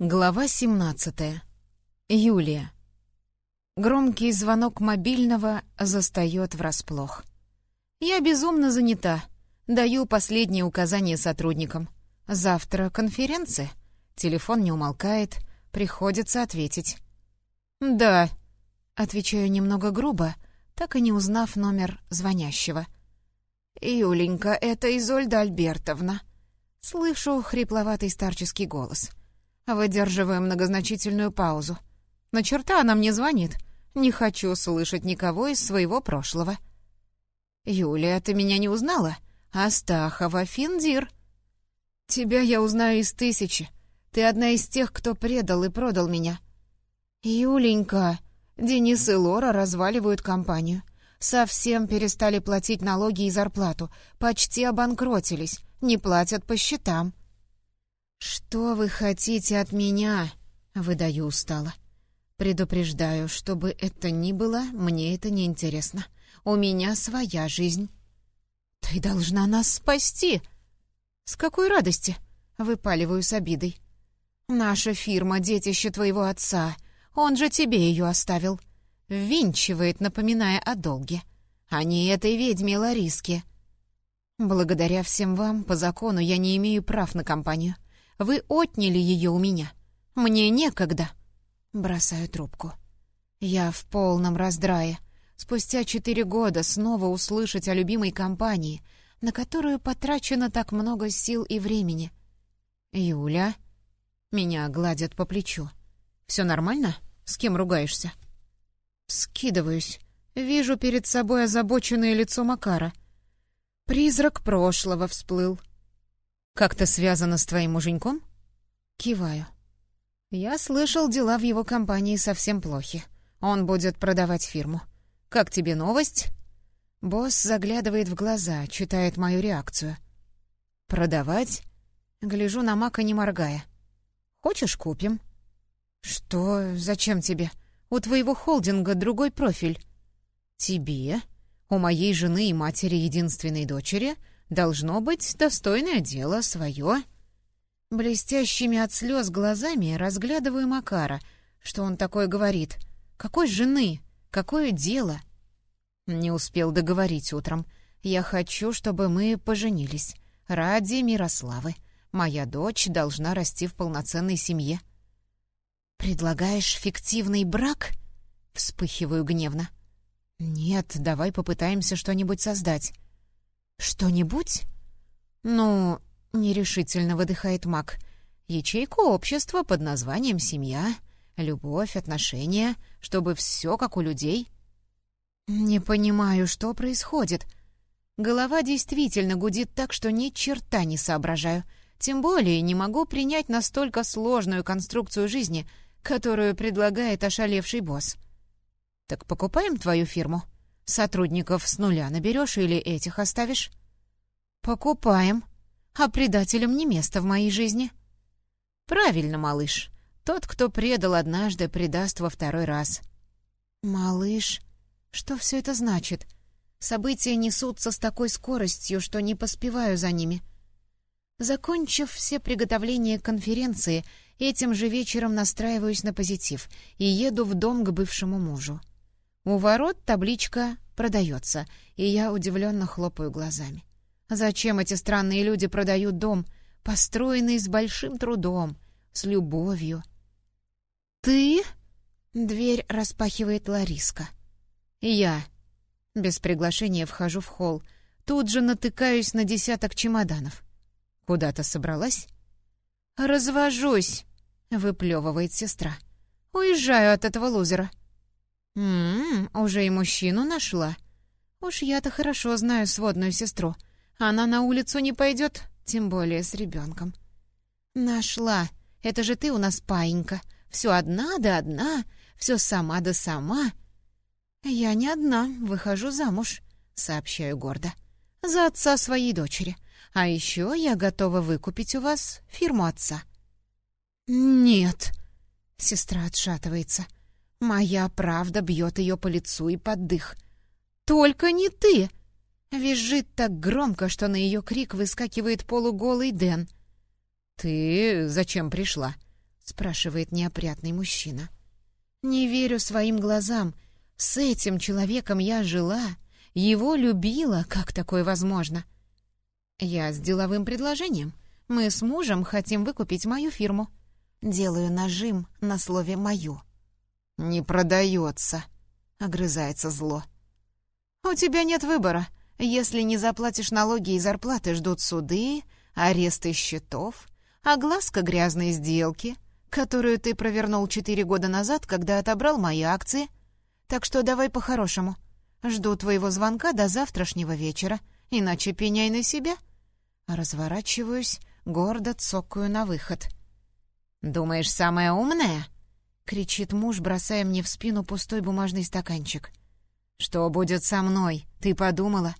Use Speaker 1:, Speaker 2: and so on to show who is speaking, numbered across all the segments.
Speaker 1: Глава 17. Юлия. Громкий звонок мобильного застаёт врасплох. Я безумно занята. Даю последние указания сотрудникам. Завтра конференция. Телефон не умолкает. Приходится ответить. «Да», — отвечаю немного грубо, так и не узнав номер звонящего. «Юленька, это Изольда Альбертовна». Слышу хрипловатый старческий голос — Выдерживаю многозначительную паузу. На черта она мне звонит. Не хочу слышать никого из своего прошлого. «Юлия, ты меня не узнала? Астахова, Финдир». «Тебя я узнаю из тысячи. Ты одна из тех, кто предал и продал меня». «Юленька, Денис и Лора разваливают компанию. Совсем перестали платить налоги и зарплату. Почти обанкротились. Не платят по счетам. «Что вы хотите от меня?» — выдаю устало. «Предупреждаю, чтобы это ни было, мне это не интересно. У меня своя жизнь». «Ты должна нас спасти!» «С какой радости?» — выпаливаю с обидой. «Наша фирма — детище твоего отца. Он же тебе ее оставил». Ввинчивает, напоминая о долге. А не этой ведьме Лариске. «Благодаря всем вам, по закону, я не имею прав на компанию». Вы отняли ее у меня. Мне некогда. Бросаю трубку. Я в полном раздрае. Спустя четыре года снова услышать о любимой компании, на которую потрачено так много сил и времени. «Юля?» Меня гладят по плечу. «Все нормально? С кем ругаешься?» Скидываюсь. Вижу перед собой озабоченное лицо Макара. Призрак прошлого всплыл. «Как-то связано с твоим муженьком?» Киваю. «Я слышал, дела в его компании совсем плохи. Он будет продавать фирму. Как тебе новость?» Босс заглядывает в глаза, читает мою реакцию. «Продавать?» Гляжу на Мака, не моргая. «Хочешь, купим?» «Что? Зачем тебе? У твоего холдинга другой профиль». «Тебе? У моей жены и матери единственной дочери Должно быть, достойное дело свое. Блестящими от слез глазами разглядываю Макара. Что он такое говорит? Какой жены? Какое дело? Не успел договорить утром. Я хочу, чтобы мы поженились. Ради Мирославы. Моя дочь должна расти в полноценной семье. «Предлагаешь фиктивный брак?» Вспыхиваю гневно. «Нет, давай попытаемся что-нибудь создать». «Что-нибудь?» «Ну...» — нерешительно выдыхает маг. «Ячейку общества под названием «семья», любовь, отношения, чтобы все как у людей». «Не понимаю, что происходит. Голова действительно гудит так, что ни черта не соображаю. Тем более не могу принять настолько сложную конструкцию жизни, которую предлагает ошалевший босс. Так покупаем твою фирму?» Сотрудников с нуля наберешь или этих оставишь? Покупаем. А предателям не место в моей жизни. Правильно, малыш. Тот, кто предал однажды, предаст во второй раз. Малыш, что все это значит? События несутся с такой скоростью, что не поспеваю за ними. Закончив все приготовления к конференции, этим же вечером настраиваюсь на позитив и еду в дом к бывшему мужу. У ворот табличка «Продается», и я удивленно хлопаю глазами. Зачем эти странные люди продают дом, построенный с большим трудом, с любовью? «Ты?» — дверь распахивает Лариска. «Я». Без приглашения вхожу в холл. Тут же натыкаюсь на десяток чемоданов. «Куда-то собралась?» «Развожусь», — выплевывает сестра. «Уезжаю от этого лузера». «М-м, уже и мужчину нашла. Уж я-то хорошо знаю сводную сестру. Она на улицу не пойдет, тем более с ребенком. «Нашла. Это же ты у нас паинька. Все одна да одна, все сама да сама». «Я не одна, выхожу замуж», — сообщаю гордо. «За отца своей дочери. А еще я готова выкупить у вас фирму отца». «Нет», — сестра отшатывается. Моя правда бьет ее по лицу и под дых. «Только не ты!» Визжит так громко, что на ее крик выскакивает полуголый Дэн. «Ты зачем пришла?» спрашивает неопрятный мужчина. Не верю своим глазам. С этим человеком я жила, его любила, как такое возможно? Я с деловым предложением. Мы с мужем хотим выкупить мою фирму. Делаю нажим на слове «мою». «Не продается», — огрызается зло. «У тебя нет выбора. Если не заплатишь налоги и зарплаты, ждут суды, аресты счетов, огласка грязной сделки, которую ты провернул четыре года назад, когда отобрал мои акции. Так что давай по-хорошему. Жду твоего звонка до завтрашнего вечера, иначе пеняй на себя». Разворачиваюсь, гордо цокаю на выход. «Думаешь, самая умная?» — кричит муж, бросая мне в спину пустой бумажный стаканчик. «Что будет со мной? Ты подумала?»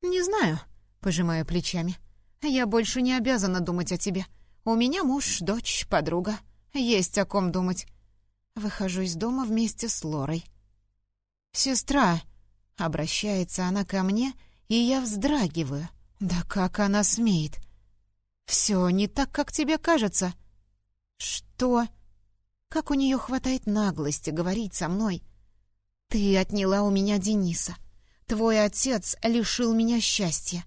Speaker 1: «Не знаю», — пожимаю плечами. «Я больше не обязана думать о тебе. У меня муж, дочь, подруга. Есть о ком думать». Выхожу из дома вместе с Лорой. «Сестра!» — обращается она ко мне, и я вздрагиваю. «Да как она смеет?» «Все не так, как тебе кажется». «Что?» Как у нее хватает наглости говорить со мной? «Ты отняла у меня Дениса. Твой отец лишил меня счастья.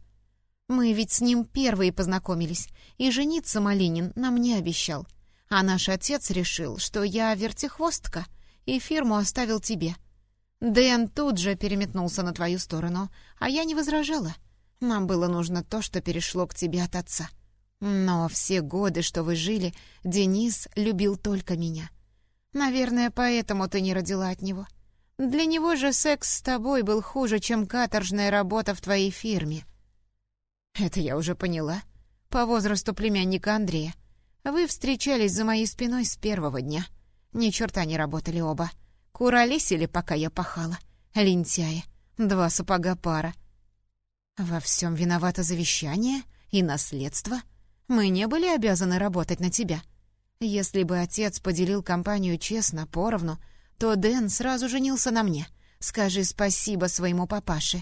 Speaker 1: Мы ведь с ним первые познакомились, и жениться Малинин нам не обещал. А наш отец решил, что я вертихвостка, и фирму оставил тебе. Дэн тут же переметнулся на твою сторону, а я не возражала. Нам было нужно то, что перешло к тебе от отца. Но все годы, что вы жили, Денис любил только меня. Наверное, поэтому ты не родила от него». Для него же секс с тобой был хуже, чем каторжная работа в твоей фирме. Это я уже поняла. По возрасту племянника Андрея. Вы встречались за моей спиной с первого дня. Ни черта не работали оба. Куролесили, пока я пахала. Лентяи. Два сапога пара. Во всем виновато завещание и наследство. Мы не были обязаны работать на тебя. Если бы отец поделил компанию честно, поровну, то Дэн сразу женился на мне. Скажи спасибо своему папаше».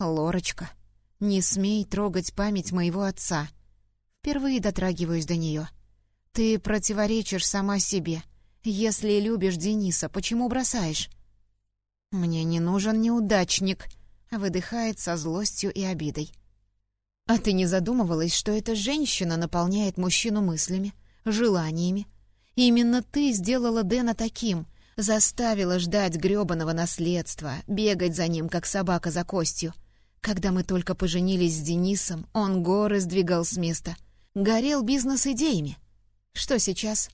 Speaker 1: «Лорочка, не смей трогать память моего отца». Впервые дотрагиваюсь до нее. «Ты противоречишь сама себе. Если любишь Дениса, почему бросаешь?» «Мне не нужен неудачник», — выдыхает со злостью и обидой. «А ты не задумывалась, что эта женщина наполняет мужчину мыслями, желаниями, Именно ты сделала Дэна таким, заставила ждать грёбаного наследства, бегать за ним, как собака за костью. Когда мы только поженились с Денисом, он горы сдвигал с места. Горел бизнес-идеями. Что сейчас?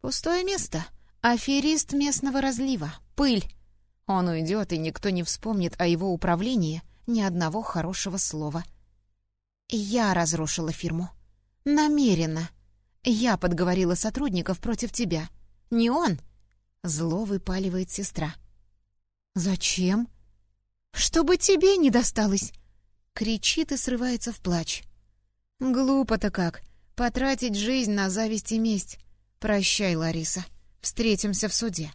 Speaker 1: Пустое место. Аферист местного разлива. Пыль. Он уйдет, и никто не вспомнит о его управлении ни одного хорошего слова. Я разрушила фирму. Намеренно. «Я подговорила сотрудников против тебя. Не он!» Зло выпаливает сестра. «Зачем?» «Чтобы тебе не досталось!» Кричит и срывается в плач. «Глупо-то как! Потратить жизнь на зависть и месть! Прощай, Лариса, встретимся в суде!»